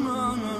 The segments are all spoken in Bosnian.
aman aman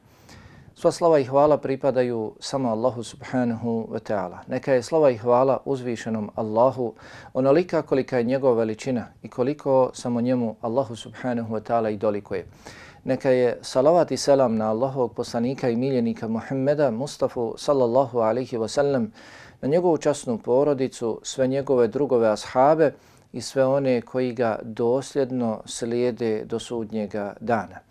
Sva slava i hvala pripadaju samo Allahu subhanahu wa ta'ala. Neka je slava i hvala uzvišenom Allahu onolika kolika je njegova veličina i koliko samo njemu Allahu subhanahu wa ta'ala i dolikuje. Neka je salavat i selam na Allahovog poslanika i miljenika Muhammeda Mustafa sallallahu alaihi wa sallam na njegovu časnu porodicu, sve njegove drugove ashabe i sve one koji ga dosljedno slijede do sudnjega dana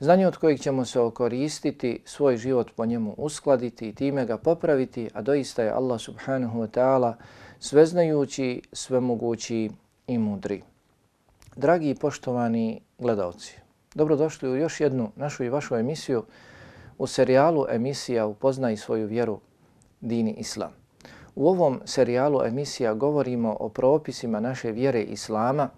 znanje od kojeg ćemo se okoristiti, svoj život po njemu uskladiti i time ga popraviti, a doista je Allah subhanahu wa ta'ala sveznajući, svemogući i mudri. Dragi i poštovani gledalci, dobrodošli u još jednu našu i vašu emisiju u serijalu emisija Upoznaj svoju vjeru Dini Islam. U ovom serijalu emisija govorimo o propisima naše vjere Islama,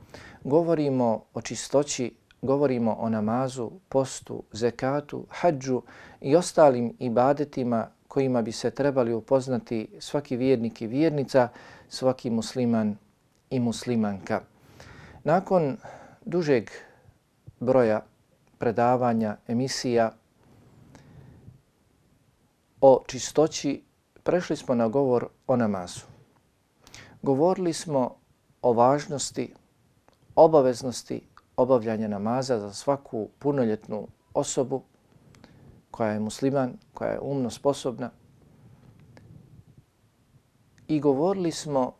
govorimo o čistoći, govorimo o namazu, postu, zekatu, hađu i ostalim ibadetima kojima bi se trebali upoznati svaki vjernik i vjernica, svaki musliman i muslimanka. Nakon dužeg broja predavanja, emisija o čistoći, prešli smo na govor o namazu. Govorili smo o važnosti, obaveznosti obavljanje namaza za svaku punoljetnu osobu koja je musliman, koja je umno sposobna. I govorili smo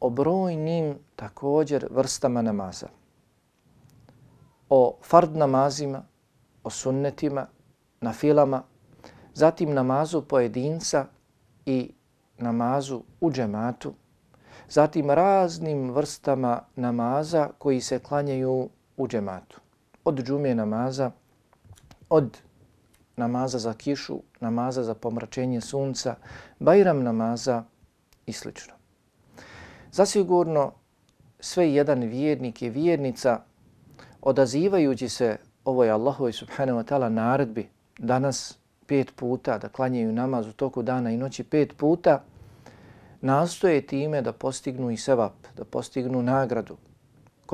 o brojnim također vrstama namaza. O fard namazima, o sunnetima, na filama, zatim namazu pojedinca i namazu u džematu, zatim raznim vrstama namaza koji se klanjaju u džematu. Od džume namaza, od namaza za kišu, namaza za pomračenje sunca, bajram namaza i slično. Zasigurno sve jedan vjernik i vjernica odazivajući se ovoj Allahovoj subhanahu wa ta'ala naredbi danas pet puta da klanjaju namaz u toku dana i noći pet puta, nastoje time da postignu i sevap, da postignu nagradu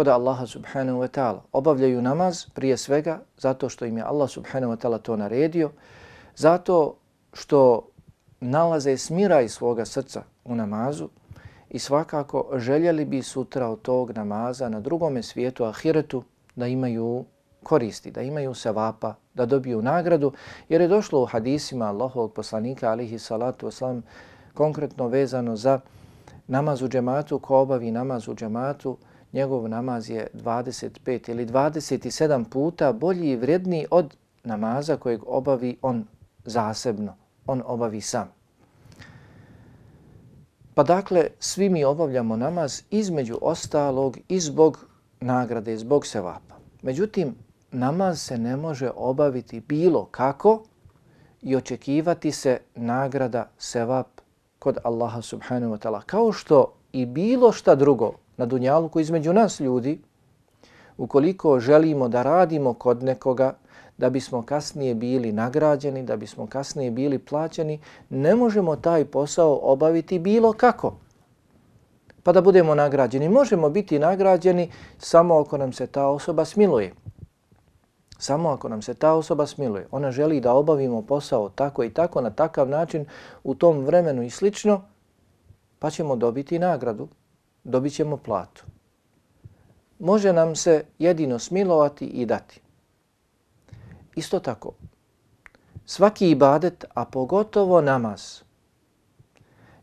kod Allaha subhanahu wa ta'ala. Obavljaju namaz prije svega zato što im je Allah subhanahu wa ta'ala to naredio, zato što nalaze smira iz svoga srca u namazu i svakako željeli bi sutra od tog namaza na drugome svijetu, ahiretu, da imaju koristi, da imaju sevapa, da dobiju nagradu, jer je došlo u hadisima Allahovog poslanika, alihi salatu wasalam, konkretno vezano za namaz u džematu, ko obavi namaz u džematu, njegov namaz je 25 ili 27 puta bolji i vredniji od namaza kojeg obavi on zasebno, on obavi sam. Pa dakle, svi mi obavljamo namaz između ostalog i zbog nagrade, zbog sevapa. Međutim, namaz se ne može obaviti bilo kako i očekivati se nagrada sevap kod Allaha subhanahu wa ta'ala. Kao što i bilo šta drugo na dunjaluku između nas ljudi, ukoliko želimo da radimo kod nekoga, da bismo kasnije bili nagrađeni, da bismo kasnije bili plaćeni, ne možemo taj posao obaviti bilo kako. Pa da budemo nagrađeni. Možemo biti nagrađeni samo ako nam se ta osoba smiluje. Samo ako nam se ta osoba smiluje. Ona želi da obavimo posao tako i tako, na takav način, u tom vremenu i slično, pa ćemo dobiti nagradu, dobit ćemo platu. Može nam se jedino smilovati i dati. Isto tako, svaki ibadet, a pogotovo namaz,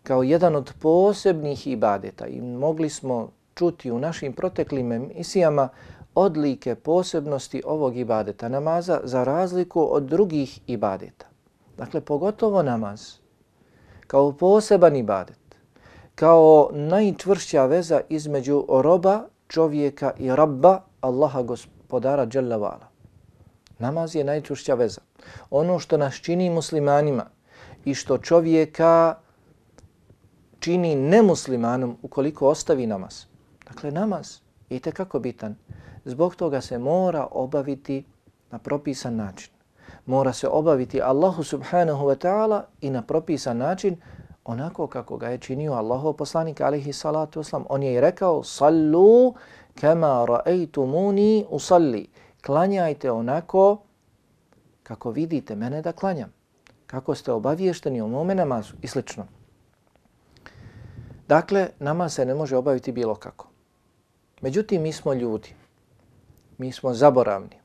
kao jedan od posebnih ibadeta i mogli smo čuti u našim proteklim emisijama odlike posebnosti ovog ibadeta namaza za razliku od drugih ibadeta. Dakle, pogotovo namaz, kao poseban ibadet, kao najčvršća veza između roba, čovjeka i rabba, Allaha gospodara Jalla Namaz je najčvršća veza. Ono što nas čini muslimanima i što čovjeka čini nemuslimanom ukoliko ostavi namaz. Dakle, namaz je kako bitan. Zbog toga se mora obaviti na propisan način. Mora se obaviti Allahu subhanahu wa ta'ala i na propisan način onako kako ga je činio Allahov poslanik alaihi salatu wasalam. On je i rekao sallu kama ra'aytumuni usalli. Klanjajte onako kako vidite mene da klanjam. Kako ste obaviješteni o mome namazu i slično. Dakle, nama se ne može obaviti bilo kako. Međutim, mi smo ljudi. Mi smo zaboravni.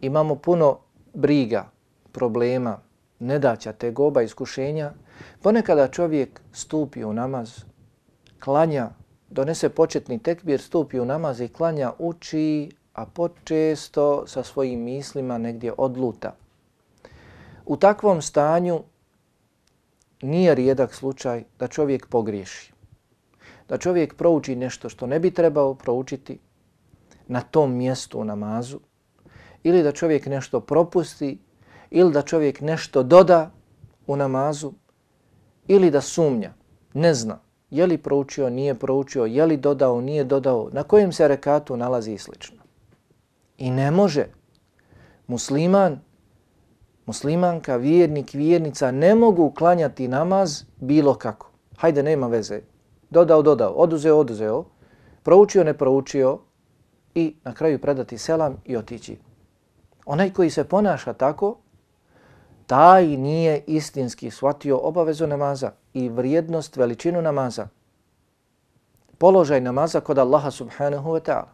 Imamo puno briga, problema, nedaća, tegoba, iskušenja. Ponekada čovjek stupi u namaz, klanja, donese početni tekbir, stupi u namaz i klanja, uči, a počesto sa svojim mislima negdje odluta. U takvom stanju nije rijedak slučaj da čovjek pogriješi. Da čovjek prouči nešto što ne bi trebao proučiti na tom mjestu u namazu ili da čovjek nešto propusti ili da čovjek nešto doda u namazu ili da sumnja, ne zna je li proučio, nije proučio, je li dodao, nije dodao, na kojem se rekatu nalazi i slično. I ne može musliman muslimanka, vjernik, vjernica ne mogu uklanjati namaz bilo kako. Hajde, nema veze. Dodao, dodao, oduzeo, oduzeo, proučio, ne proučio i na kraju predati selam i otići. Onaj koji se ponaša tako, taj nije istinski shvatio obavezu namaza i vrijednost, veličinu namaza. Položaj namaza kod Allaha subhanahu wa ta'ala.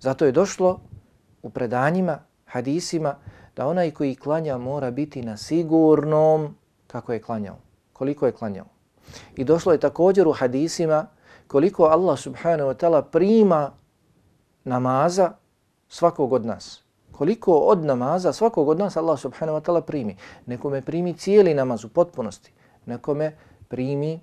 Zato je došlo u predanjima hadisima da onaj koji klanja mora biti na sigurnom kako je klanjao, koliko je klanjao. I došlo je također u hadisima koliko Allah subhanahu wa ta'ala prima namaza svakog od nas. Koliko od namaza svakog od nas Allah subhanahu wa ta'ala primi. Nekome primi cijeli namaz u potpunosti, nekome primi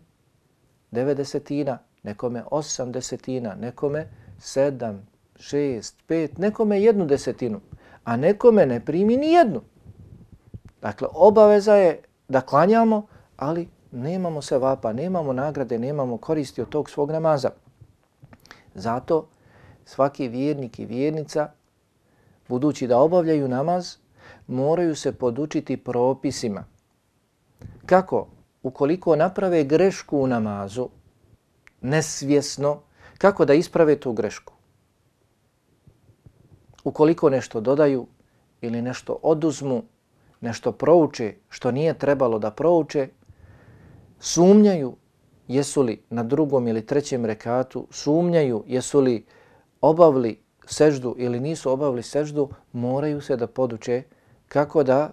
90 nekome 80 nekome 7, 6, 5, nekome jednu desetinu a nekome ne primi ni jednu. Dakle, obaveza je da klanjamo, ali nemamo se vapa, nemamo nagrade, nemamo koristi od tog svog namaza. Zato svaki vjernik i vjernica, budući da obavljaju namaz, moraju se podučiti propisima. Kako? Ukoliko naprave grešku u namazu, nesvjesno, kako da isprave tu grešku? ukoliko nešto dodaju ili nešto oduzmu, nešto prouče što nije trebalo da prouče, sumnjaju jesu li na drugom ili trećem rekatu, sumnjaju jesu li obavli seždu ili nisu obavili seždu, moraju se da poduče kako da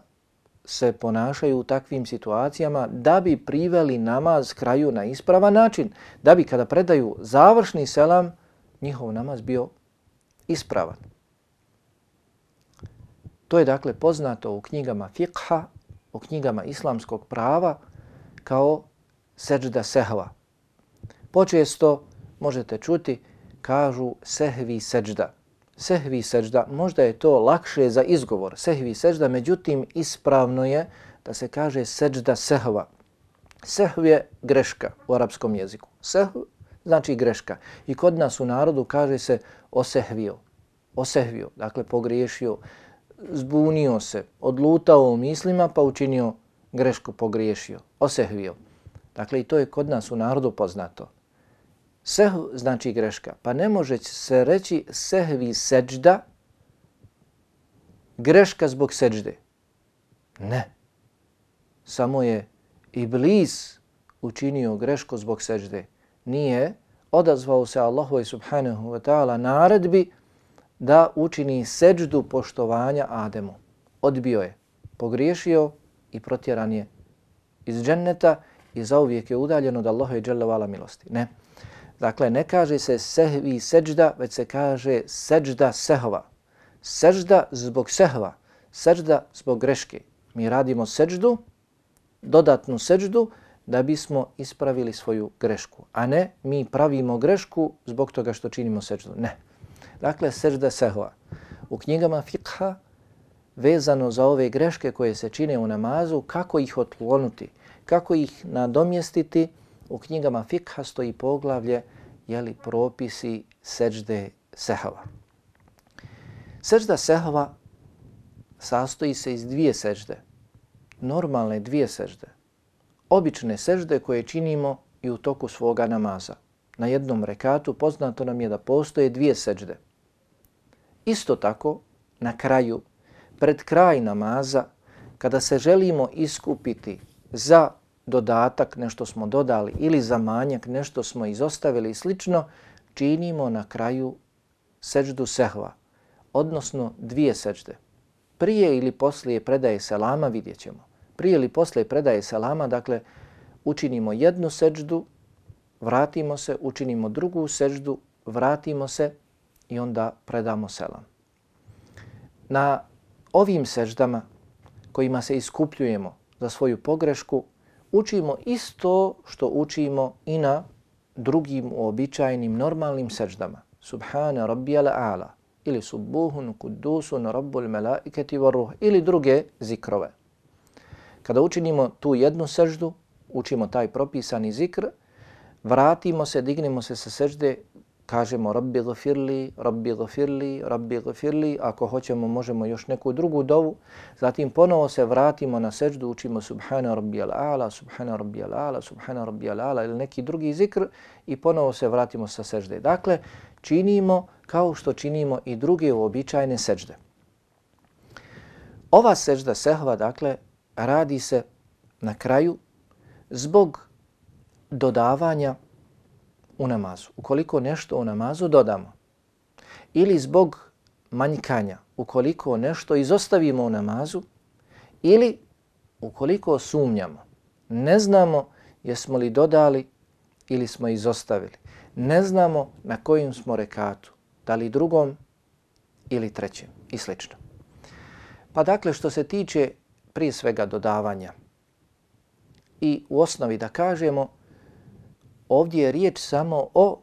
se ponašaju u takvim situacijama da bi priveli namaz kraju na ispravan način, da bi kada predaju završni selam, njihov namaz bio ispravan. To je dakle poznato u knjigama fiqha, u knjigama islamskog prava kao seđda sehva. Počesto možete čuti, kažu sehvi seđda sehvi sežda, možda je to lakše za izgovor, sehvi sežda, međutim ispravno je da se kaže sežda sehva. Sehv je greška u arapskom jeziku. Sehv znači greška. I kod nas u narodu kaže se osehvio. Osehvio, dakle pogriješio, zbunio se, odlutao u mislima pa učinio grešku, pogriješio, osehvio. Dakle, i to je kod nas u narodu poznato. Sehv znači greška. Pa ne može se reći sehvi seđda greška zbog seđde. Ne. Samo je Iblis učinio grešku zbog seđde. Nije odazvao se Allahu subhanahu wa ta'ala naredbi da učini seđdu poštovanja Ademu. Odbio je, pogriješio i protjeran je iz dženneta i zauvijek je udaljen od Allaha i dželle milosti. Ne. Dakle, ne kaže se sehvi seđda, već se kaže seđda sehova. Seđda zbog sehva, seđda zbog greške. Mi radimo seđdu, dodatnu seđdu, da bismo ispravili svoju grešku. A ne, mi pravimo grešku zbog toga što činimo seđdu. Ne. Dakle, seđda sehva. U knjigama fikha, vezano za ove greške koje se čine u namazu, kako ih otklonuti, kako ih nadomjestiti, u knjigama fikha stoji poglavlje jeli propisi seđde sehava. Seđda sehava sastoji se iz dvije seđde, normalne dvije sežde, obične sežde koje činimo i u toku svoga namaza. Na jednom rekatu poznato nam je da postoje dvije sežde. Isto tako, na kraju, pred kraj namaza, kada se želimo iskupiti za dodatak, nešto smo dodali ili za manjak, nešto smo izostavili i slično, činimo na kraju seđdu sehva, odnosno dvije seđde. Prije ili poslije predaje selama vidjet ćemo. Prije ili poslije predaje selama, dakle, učinimo jednu seđdu, vratimo se, učinimo drugu seđdu, vratimo se i onda predamo selam. Na ovim seždama kojima se iskupljujemo za svoju pogrešku, učimo isto što učimo i na drugim uobičajenim normalnim seđdama. Subhana rabbijal a'la ili subbuhun kudusun rabbul melaiketi varuh ili druge zikrove. Kada učinimo tu jednu seždu, učimo taj propisani zikr, vratimo se, dignemo se sa sežde kažemo Rabbi gafirli, Rabbi gafirli, Rabbi gafirli, ako hoćemo možemo još neku drugu dovu, zatim ponovo se vratimo na seždu, učimo Subhana Rabbi al-Ala, Subhana Rabbi al-Ala, Subhana Rabbi al-Ala ili neki drugi zikr i ponovo se vratimo sa sežde. Dakle, činimo kao što činimo i druge uobičajene sežde. Ova sežda sehva, dakle, radi se na kraju zbog dodavanja u namazu. Ukoliko nešto u namazu dodamo ili zbog manjkanja, ukoliko nešto izostavimo u namazu ili ukoliko sumnjamo, ne znamo jesmo li dodali ili smo izostavili. Ne znamo na kojim smo rekatu, da li drugom ili trećem i slično. Pa dakle, što se tiče prije svega dodavanja i u osnovi da kažemo, ovdje je riječ samo o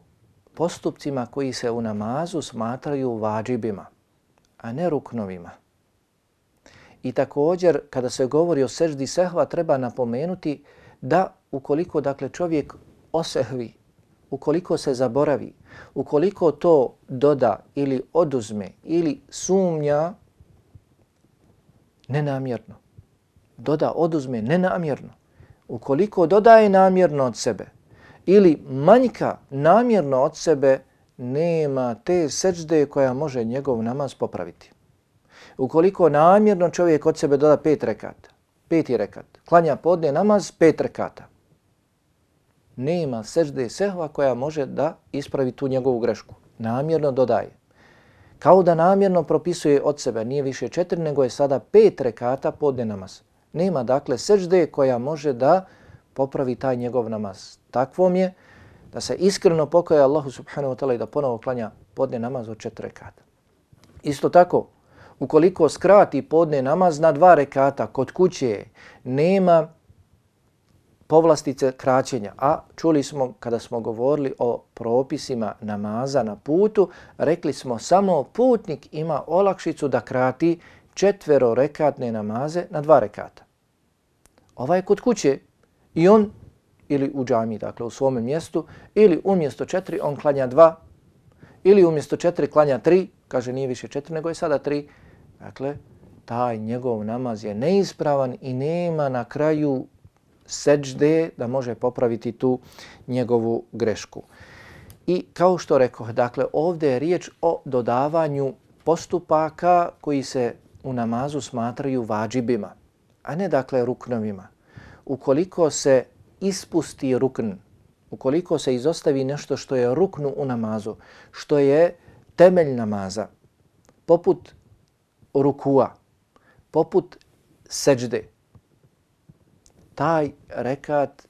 postupcima koji se u namazu smatraju vađibima, a ne ruknovima. I također, kada se govori o seždi sehva, treba napomenuti da ukoliko dakle čovjek osehvi, ukoliko se zaboravi, ukoliko to doda ili oduzme ili sumnja nenamjerno, doda, oduzme nenamjerno, ukoliko dodaje namjerno od sebe, ili manjka namjerno od sebe, nema te seđde koja može njegov namaz popraviti. Ukoliko namjerno čovjek od sebe doda pet rekata, peti rekat, klanja podne namaz pet rekata, nema seđde sehva koja može da ispravi tu njegovu grešku. Namjerno dodaje. Kao da namjerno propisuje od sebe, nije više četiri, nego je sada pet rekata podne namaz. Nema dakle seđde koja može da popravi taj njegov namaz. Takvom je da se iskreno pokaje Allahu subhanahu wa ta'ala i da ponovo klanja podne namaz od četiri rekata. Isto tako, ukoliko skrati podne namaz na dva rekata kod kuće, nema povlastice kraćenja. A čuli smo kada smo govorili o propisima namaza na putu, rekli smo samo putnik ima olakšicu da krati četvero rekatne namaze na dva rekata. Ovaj kod kuće i on ili u džami, dakle u svome mjestu, ili umjesto četiri on klanja dva, ili umjesto četiri klanja tri, kaže nije više četiri nego je sada tri, dakle taj njegov namaz je neispravan i nema na kraju seđde da može popraviti tu njegovu grešku. I kao što rekao, dakle ovdje je riječ o dodavanju postupaka koji se u namazu smatraju vađibima, a ne dakle ruknovima. Ukoliko se ispusti rukn, ukoliko se izostavi nešto što je ruknu u namazu, što je temelj namaza, poput rukua, poput seđde, taj rekat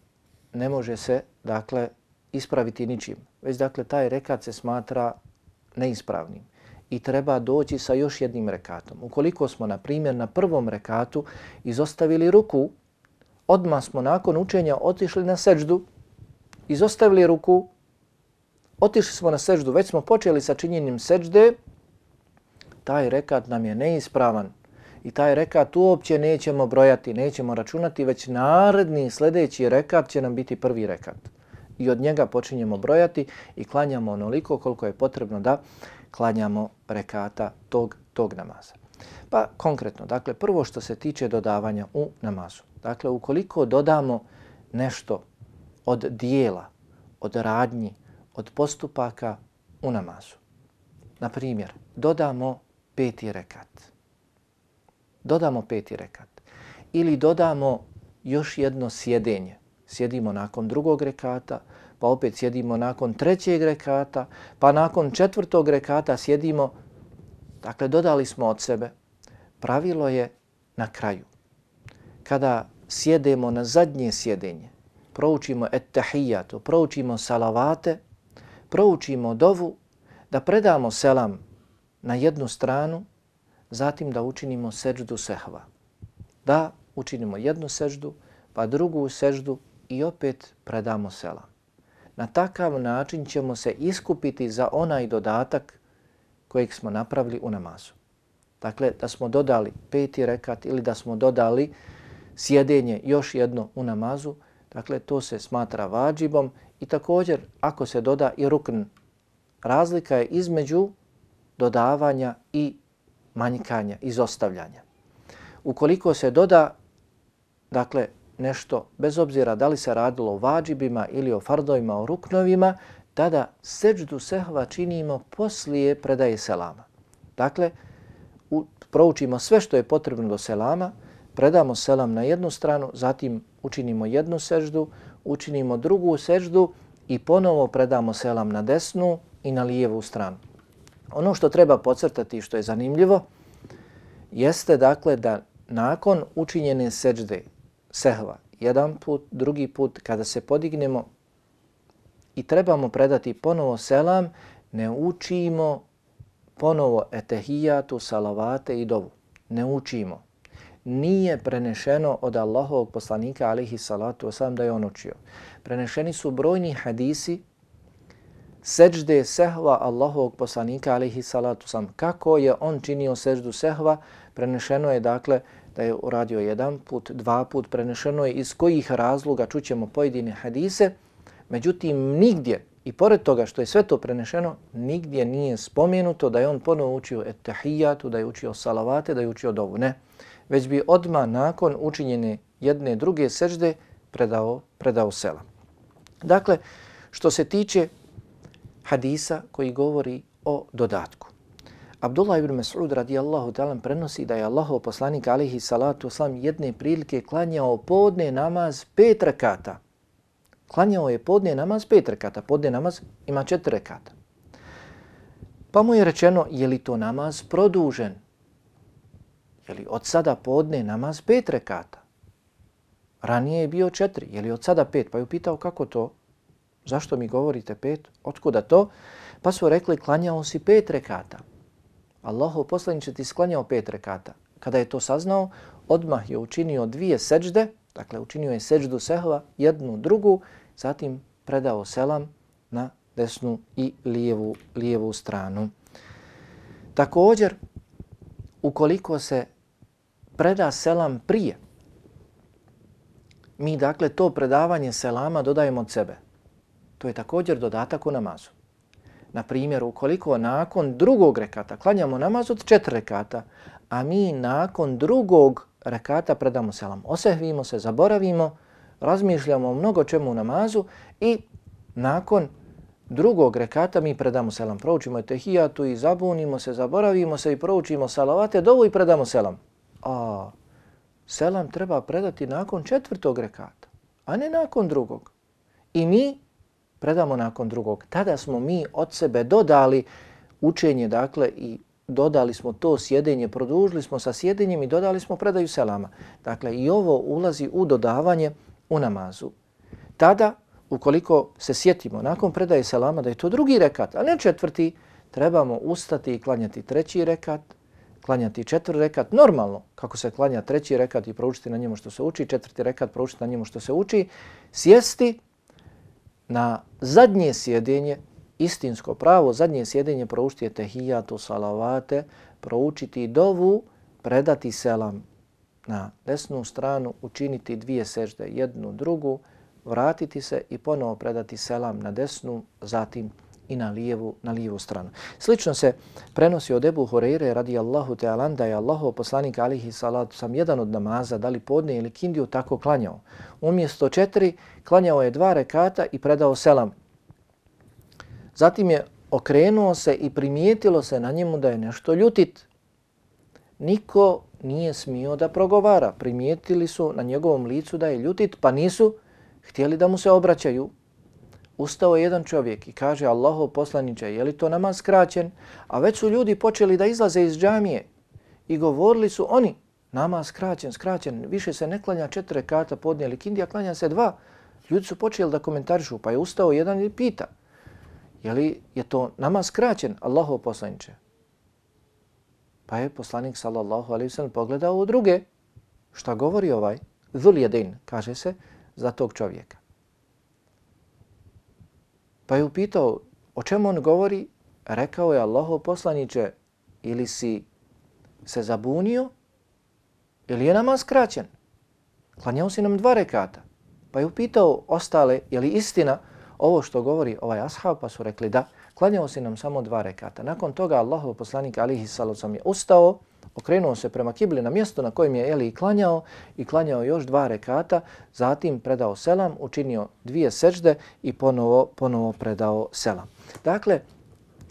ne može se dakle ispraviti ničim. Već dakle taj rekat se smatra neispravnim i treba doći sa još jednim rekatom. Ukoliko smo na primjer na prvom rekatu izostavili ruku, odmah smo nakon učenja otišli na seđdu, izostavili ruku, otišli smo na seđdu, već smo počeli sa činjenjem seđde, taj rekat nam je neispravan i taj rekat uopće nećemo brojati, nećemo računati, već naredni sljedeći rekat će nam biti prvi rekat. I od njega počinjemo brojati i klanjamo onoliko koliko je potrebno da klanjamo rekata tog, tog namaza. Pa konkretno, dakle, prvo što se tiče dodavanja u namazu. Dakle, ukoliko dodamo nešto od dijela, od radnji, od postupaka u namazu. Na primjer, dodamo peti rekat. Dodamo peti rekat. Ili dodamo još jedno sjedenje. Sjedimo nakon drugog rekata, pa opet sjedimo nakon trećeg rekata, pa nakon četvrtog rekata sjedimo. Dakle, dodali smo od sebe. Pravilo je na kraju kada sjedemo na zadnje sjedenje, proučimo ettehijatu, proučimo salavate, proučimo dovu, da predamo selam na jednu stranu, zatim da učinimo seđdu sehva. Da učinimo jednu seždu, pa drugu seždu i opet predamo selam. Na takav način ćemo se iskupiti za onaj dodatak kojeg smo napravili u namazu. Dakle, da smo dodali peti rekat ili da smo dodali sjedenje još jedno u namazu, dakle to se smatra vađibom i također ako se doda i rukn, razlika je između dodavanja i manjkanja, izostavljanja. Ukoliko se doda, dakle, nešto, bez obzira da li se radilo o vađibima ili o fardovima, o ruknovima, tada seđdu sehva činimo poslije predaje selama. Dakle, proučimo sve što je potrebno do selama, predamo selam na jednu stranu, zatim učinimo jednu seždu, učinimo drugu seždu i ponovo predamo selam na desnu i na lijevu stranu. Ono što treba podcrtati što je zanimljivo jeste dakle da nakon učinjene sežde sehva, jedan put, drugi put, kada se podignemo i trebamo predati ponovo selam, ne učimo ponovo etehijatu, salavate i dovu. Ne učimo nije prenešeno od Allahovog poslanika alihi salatu wasalam da je on učio. Prenešeni su brojni hadisi seđde sehva Allahovog poslanika alihi salatu wasalam. Kako je on činio seđdu sehva, prenešeno je dakle da je uradio jedan put, dva put, prenešeno je iz kojih razloga čućemo pojedine hadise, međutim nigdje I pored toga što je sve to prenešeno, nigdje nije spomenuto da je on ponovo učio etahijatu, da je učio salavate, da je učio dovu. Ne već bi odma nakon učinjene jedne druge sežde predao, predao sela. Dakle, što se tiče hadisa koji govori o dodatku. Abdullah ibn Mas'ud radijallahu ta'ala prenosi da je Allahov poslanik alihi salatu oslam jedne prilike klanjao podne namaz pet rakata Klanjao je podne namaz pet rekata. Podne namaz ima četiri rekata. Pa mu je rečeno, je li to namaz produžen? Je li od sada podne namaz pet rekata? Ranije je bio četiri. Je li od sada pet? Pa je upitao kako to? Zašto mi govorite pet? Otkuda to? Pa su rekli klanjao si pet rekata. Allahov poslaniče ti sklanjao pet rekata. Kada je to saznao, odmah je učinio dvije seđde, Dakle, učinio je seđdu sehva, jednu, drugu, zatim predao selam na desnu i lijevu, lijevu stranu. Također, ukoliko se preda selam prije, mi dakle to predavanje selama dodajemo od sebe. To je također dodatak u namazu. Na primjer, ukoliko nakon drugog rekata klanjamo namaz od četiri rekata, a mi nakon drugog rekata predamo selam. Osehvimo se, zaboravimo, razmišljamo o mnogo čemu u namazu i nakon drugog rekata mi predamo selam. Proučimo tehijatu i zabunimo se, zaboravimo se i proučimo salavate, dovu i predamo selam. A selam treba predati nakon četvrtog rekata, a ne nakon drugog. I mi predamo nakon drugog. Tada smo mi od sebe dodali učenje, dakle, i dodali smo to sjedenje, produžili smo sa sjedenjem i dodali smo predaju selama. Dakle, i ovo ulazi u dodavanje u namazu. Tada, ukoliko se sjetimo nakon predaje selama da je to drugi rekat, a ne četvrti, trebamo ustati i klanjati treći rekat, klanjati četvrti rekat, normalno, kako se klanja treći rekat i proučiti na njemu što se uči, četvrti rekat proučiti na njemu što se uči, sjesti na zadnje sjedenje, istinsko pravo, zadnje sjedenje proučiti je tehijatu, salavate, proučiti dovu, predati selam na desnu stranu, učiniti dvije sežde, jednu, drugu, vratiti se i ponovo predati selam na desnu, zatim i na lijevu, na lijevu stranu. Slično se prenosi od Ebu Horeire radi Allahu te alanda je Allahov poslanik alihi salatu sam jedan od namaza, da li podne ili kindiju, tako klanjao. Umjesto četiri, klanjao je dva rekata i predao selam. Zatim je okrenuo se i primijetilo se na njemu da je nešto ljutit. Niko nije smio da progovara. Primijetili su na njegovom licu da je ljutit, pa nisu htjeli da mu se obraćaju. Ustao je jedan čovjek i kaže Allaho poslaniče, je li to namaz skraćen? A već su ljudi počeli da izlaze iz džamije i govorili su oni, namaz skraćen, skraćen, više se ne klanja četiri kata podnijeli kindija, klanja se dva. Ljudi su počeli da komentarišu, pa je ustao jedan i pita, je li je to nama skraćen, Allahov poslaniče? Pa je poslanik sallallahu alaihi sallam pogledao u druge. Šta govori ovaj? Dhul jedin, kaže se, za tog čovjeka. Pa je upitao o čemu on govori, rekao je Allahov poslaniče ili si se zabunio ili je namaz skraćen. Klanjao si nam dva rekata. Pa je upitao ostale, je li istina ovo što govori ovaj ashab, pa su rekli da, klanjao si nam samo dva rekata. Nakon toga Allahov poslanik alihi salacom je ustao, okrenuo se prema kibli na mjesto na kojem je Eli klanjao i klanjao još dva rekata, zatim predao selam, učinio dvije sežde i ponovo, ponovo predao selam. Dakle,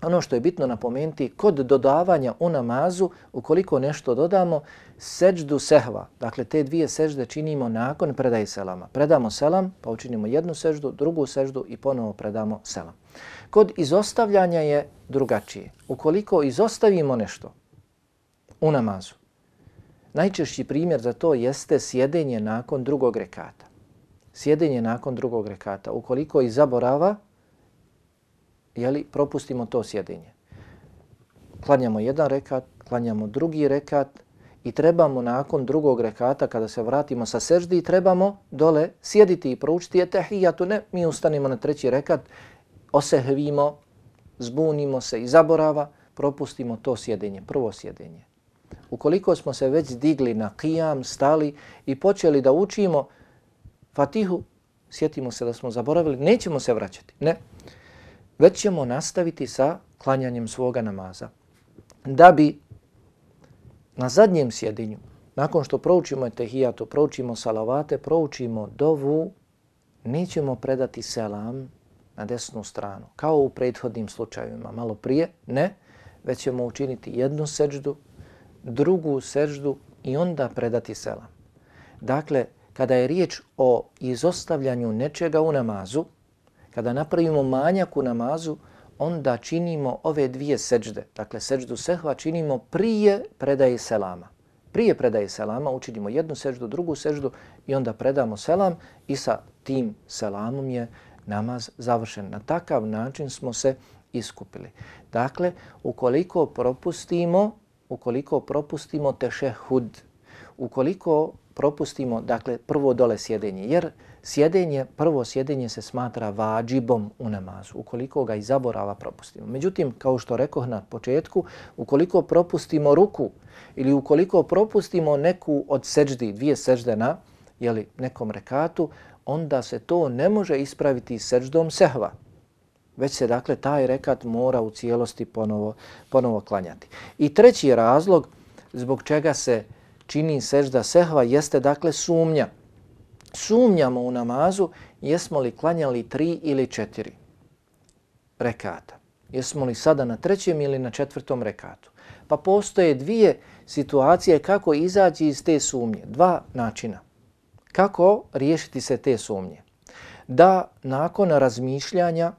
ono što je bitno napomenuti, kod dodavanja u namazu, ukoliko nešto dodamo, seđdu sehva, dakle te dvije sežde činimo nakon predaje selama. Predamo selam, pa učinimo jednu seždu, drugu seždu i ponovo predamo selam. Kod izostavljanja je drugačije. Ukoliko izostavimo nešto, u namazu. Najčešći primjer za to jeste sjedenje nakon drugog rekata. Sjedenje nakon drugog rekata. Ukoliko i zaborava, jeli, propustimo to sjedinje. Klanjamo jedan rekat, klanjamo drugi rekat i trebamo nakon drugog rekata, kada se vratimo sa seždi, trebamo dole sjediti i proučiti etahijatu. Ne, mi ustanimo na treći rekat, osehvimo, zbunimo se i zaborava, propustimo to sjedinje, prvo sjedinje. Ukoliko smo se već digli na kijam, stali i počeli da učimo Fatihu, sjetimo se da smo zaboravili, nećemo se vraćati. Ne. Već ćemo nastaviti sa klanjanjem svoga namaza. Da bi na zadnjem sjedinju, nakon što proučimo etehijatu, proučimo salavate, proučimo dovu, nećemo predati selam na desnu stranu, kao u prethodnim slučajevima. Malo prije, ne, već ćemo učiniti jednu seđdu, drugu seđdu i onda predati selam. Dakle, kada je riječ o izostavljanju nečega u namazu, kada napravimo manjak u namazu, onda činimo ove dvije seđde. Dakle, seđdu sehva činimo prije predaje selama. Prije predaje selama učinimo jednu seđdu, drugu seđdu i onda predamo selam i sa tim selamom je namaz završen. Na takav način smo se iskupili. Dakle, ukoliko propustimo ukoliko propustimo tešehud, ukoliko propustimo, dakle, prvo dole sjedenje, jer sjedenje, prvo sjedenje se smatra vađibom u namazu, ukoliko ga i zaborava propustimo. Međutim, kao što rekoh na početku, ukoliko propustimo ruku ili ukoliko propustimo neku od seđdi, dvije seđde na jeli, nekom rekatu, onda se to ne može ispraviti seđdom sehva. Već se, dakle, taj rekat mora u cijelosti ponovo, ponovo klanjati. I treći razlog zbog čega se čini sežda sehva jeste dakle sumnja. Sumnjamo u namazu jesmo li klanjali tri ili četiri rekata. Jesmo li sada na trećem ili na četvrtom rekatu. Pa postoje dvije situacije kako izaći iz te sumnje. Dva načina. Kako riješiti se te sumnje? Da nakon razmišljanja,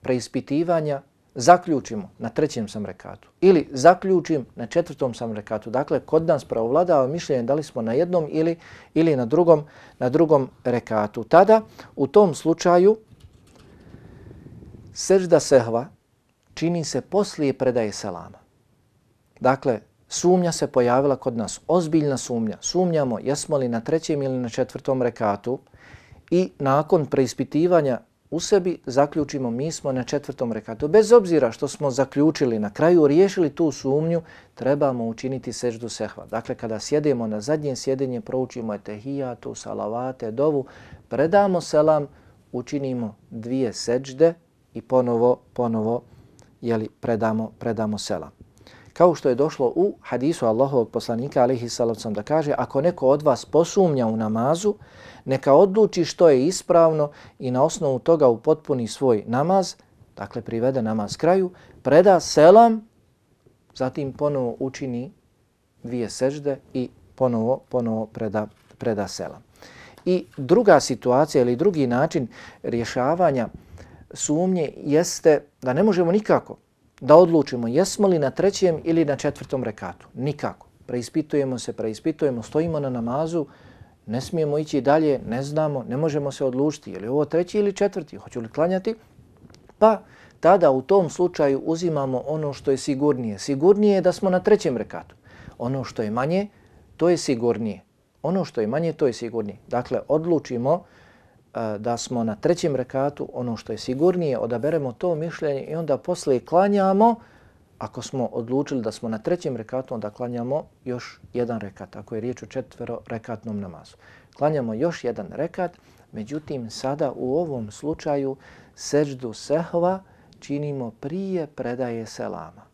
preispitivanja, zaključimo na trećem sam rekatu ili zaključim na četvrtom sam rekatu. Dakle, kod nas pravovladava mišljenje da li smo na jednom ili ili na drugom na drugom rekatu. Tada u tom slučaju sežda sehva čini se poslije predaje selama. Dakle, sumnja se pojavila kod nas, ozbiljna sumnja. Sumnjamo jesmo li na trećem ili na četvrtom rekatu i nakon preispitivanja u sebi zaključimo mi smo na četvrtom rekatu. Bez obzira što smo zaključili na kraju, riješili tu sumnju, trebamo učiniti seždu sehva. Dakle, kada sjedemo na zadnje sjedenje, proučimo etehijatu, salavate, dovu, predamo selam, učinimo dvije sežde i ponovo, ponovo, jeli, predamo, predamo selam. Kao što je došlo u hadisu Allahovog poslanika, alihi salavcom, da kaže, ako neko od vas posumnja u namazu, neka odluči što je ispravno i na osnovu toga upotpuni svoj namaz, dakle privede namaz kraju, preda selam, zatim ponovo učini dvije sežde i ponovo, ponovo preda, preda selam. I druga situacija ili drugi način rješavanja sumnje jeste da ne možemo nikako da odlučimo jesmo li na trećem ili na četvrtom rekatu. Nikako. Preispitujemo se, preispitujemo, stojimo na namazu, ne smijemo ići dalje, ne znamo, ne možemo se odlučiti je li ovo treći ili četvrti, hoću li klanjati, pa tada u tom slučaju uzimamo ono što je sigurnije. Sigurnije je da smo na trećem rekatu. Ono što je manje, to je sigurnije. Ono što je manje, to je sigurnije. Dakle, odlučimo e, da smo na trećem rekatu, ono što je sigurnije, odaberemo to mišljenje i onda posle klanjamo, ako smo odlučili da smo na trećem rekatu, onda klanjamo još jedan rekat, ako je riječ o četvero rekatnom namazu. Klanjamo još jedan rekat, međutim sada u ovom slučaju seđdu sehva činimo prije predaje selama.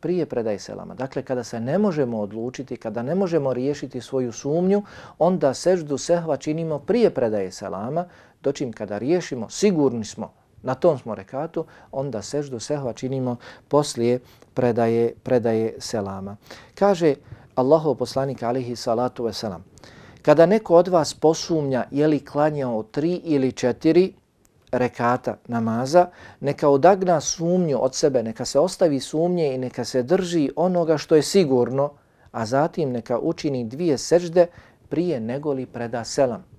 Prije predaje selama. Dakle, kada se ne možemo odlučiti, kada ne možemo riješiti svoju sumnju, onda seždu sehva činimo prije predaje selama, dočim kada riješimo, sigurni smo na tom smo rekatu, onda seždu sehva činimo poslije predaje, predaje selama. Kaže Allahov poslanik alihi salatu wasalam, kada neko od vas posumnja je li klanjao tri ili četiri rekata namaza, neka odagna sumnju od sebe, neka se ostavi sumnje i neka se drži onoga što je sigurno, a zatim neka učini dvije sežde prije nego li preda selam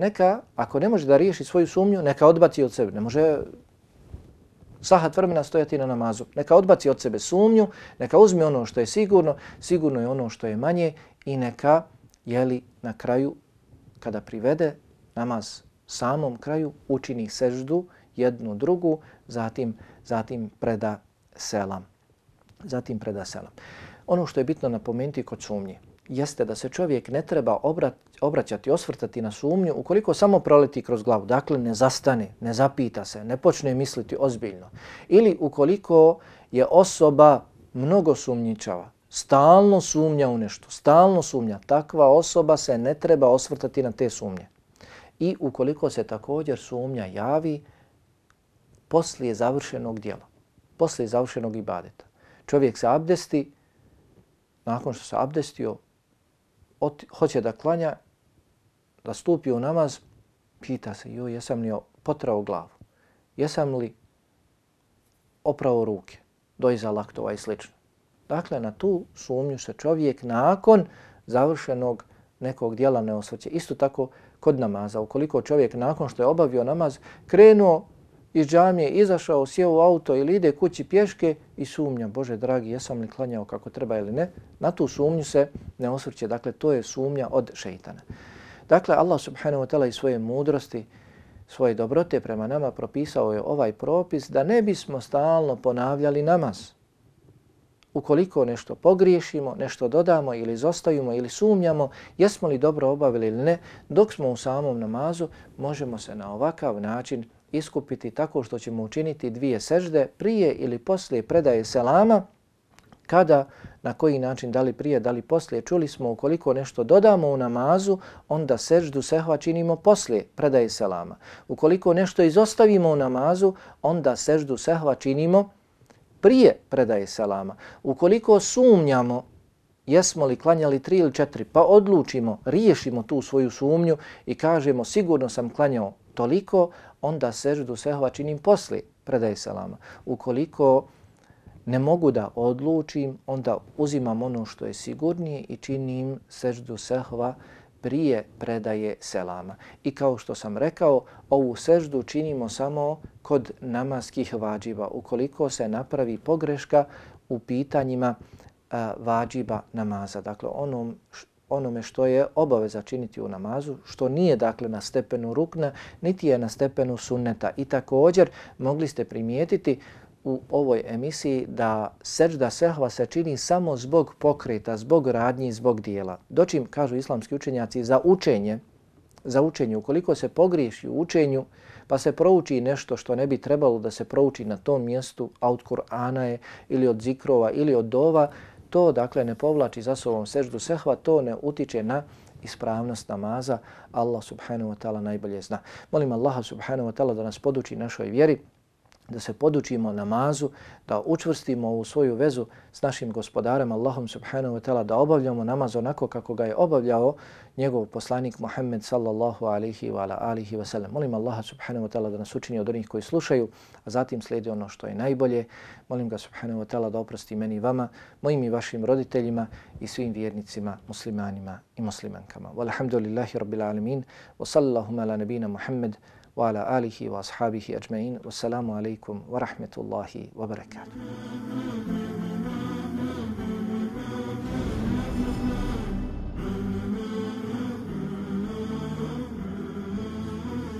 neka, ako ne može da riješi svoju sumnju, neka odbaci od sebe. Ne može sahat vremena stojati na namazu. Neka odbaci od sebe sumnju, neka uzme ono što je sigurno, sigurno je ono što je manje i neka, jeli, na kraju, kada privede namaz samom kraju, učini seždu, jednu drugu, zatim, zatim preda selam. Zatim preda selam. Ono što je bitno napomenuti kod sumnje, jeste da se čovjek ne treba obraćati, osvrtati na sumnju ukoliko samo proleti kroz glavu. Dakle, ne zastane, ne zapita se, ne počne misliti ozbiljno. Ili ukoliko je osoba mnogo sumnjičava, stalno sumnja u nešto, stalno sumnja, takva osoba se ne treba osvrtati na te sumnje. I ukoliko se također sumnja javi poslije završenog dijela, poslije završenog ibadeta. Čovjek se abdesti, nakon što se abdestio, oti, hoće da klanja, da stupi u namaz, pita se, joj, jesam li potrao glavu? Jesam li oprao ruke, dojza laktova i slično? Dakle, na tu sumnju se čovjek nakon završenog nekog dijela ne osvrće. Isto tako kod namaza. Ukoliko čovjek nakon što je obavio namaz krenuo iz džamije, izašao, sjeo u auto ili ide kući pješke i sumnja, Bože dragi, jesam li klanjao kako treba ili ne, na tu sumnju se ne osvrće. Dakle, to je sumnja od šeitana. Dakle, Allah subhanahu wa ta'ala i svoje mudrosti, svoje dobrote prema nama propisao je ovaj propis da ne bismo stalno ponavljali namaz. Ukoliko nešto pogriješimo, nešto dodamo ili zostavimo ili sumnjamo, jesmo li dobro obavili ili ne, dok smo u samom namazu, možemo se na ovakav način iskupiti tako što ćemo učiniti dvije sežde prije ili poslije predaje selama, kada, na koji način, da li prije, da li poslije, čuli smo ukoliko nešto dodamo u namazu, onda seždu sehva činimo poslije predaje selama. Ukoliko nešto izostavimo u namazu, onda seždu sehva činimo prije predaje selama. Ukoliko sumnjamo jesmo li klanjali tri ili četiri, pa odlučimo, riješimo tu svoju sumnju i kažemo sigurno sam klanjao toliko, onda seždu sehova činim posle predaje selama. Ukoliko ne mogu da odlučim, onda uzimam ono što je sigurnije i činim seždu sehova prije predaje selama. I kao što sam rekao, ovu seždu činimo samo kod namaskih vađiva. Ukoliko se napravi pogreška u pitanjima a, vađiba namaza, dakle onom onome što je obaveza činiti u namazu, što nije dakle na stepenu rukna, niti je na stepenu sunneta. I također mogli ste primijetiti u ovoj emisiji da sežda sehva se čini samo zbog pokreta, zbog radnji, zbog dijela. Dočim, kažu islamski učenjaci, za učenje, za učenje, ukoliko se pogriješi u učenju, pa se prouči nešto što ne bi trebalo da se prouči na tom mjestu, a od Kur'ana je, ili od zikrova, ili od dova, to dakle ne povlači za sobom seždu sehva, to ne utiče na ispravnost namaza. Allah subhanahu wa ta'ala najbolje zna. Molim Allaha subhanahu wa ta'ala da nas poduči našoj vjeri, da se podučimo namazu, da učvrstimo u svoju vezu s našim gospodarem Allahom subhanahu wa ta'ala, da obavljamo namaz onako kako ga je obavljao njegov poslanik Muhammed sallallahu alihi wa ala alihi wa sallam. Molim Allaha subhanahu wa ta'ala da nas učini od onih koji slušaju, a zatim slijedi ono što je najbolje. Molim ga subhanahu wa ta'ala da oprosti meni i vama, mojim i vašim roditeljima i svim vjernicima, muslimanima i muslimankama. Walhamdulillahi rabbil alamin, wa sallallahu ala nabina Muhammed, وعلى آله وأصحابه أجمعين والسلام عليكم ورحمة الله وبركاته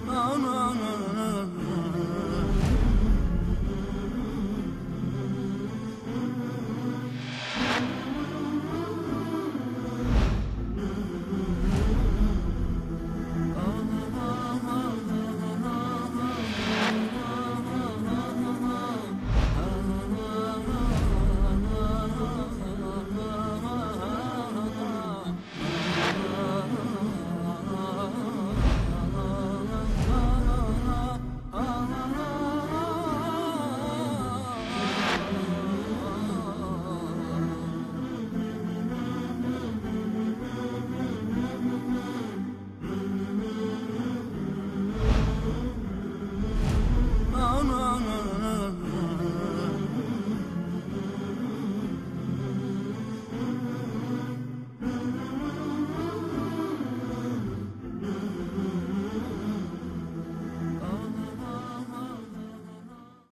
no, no, no.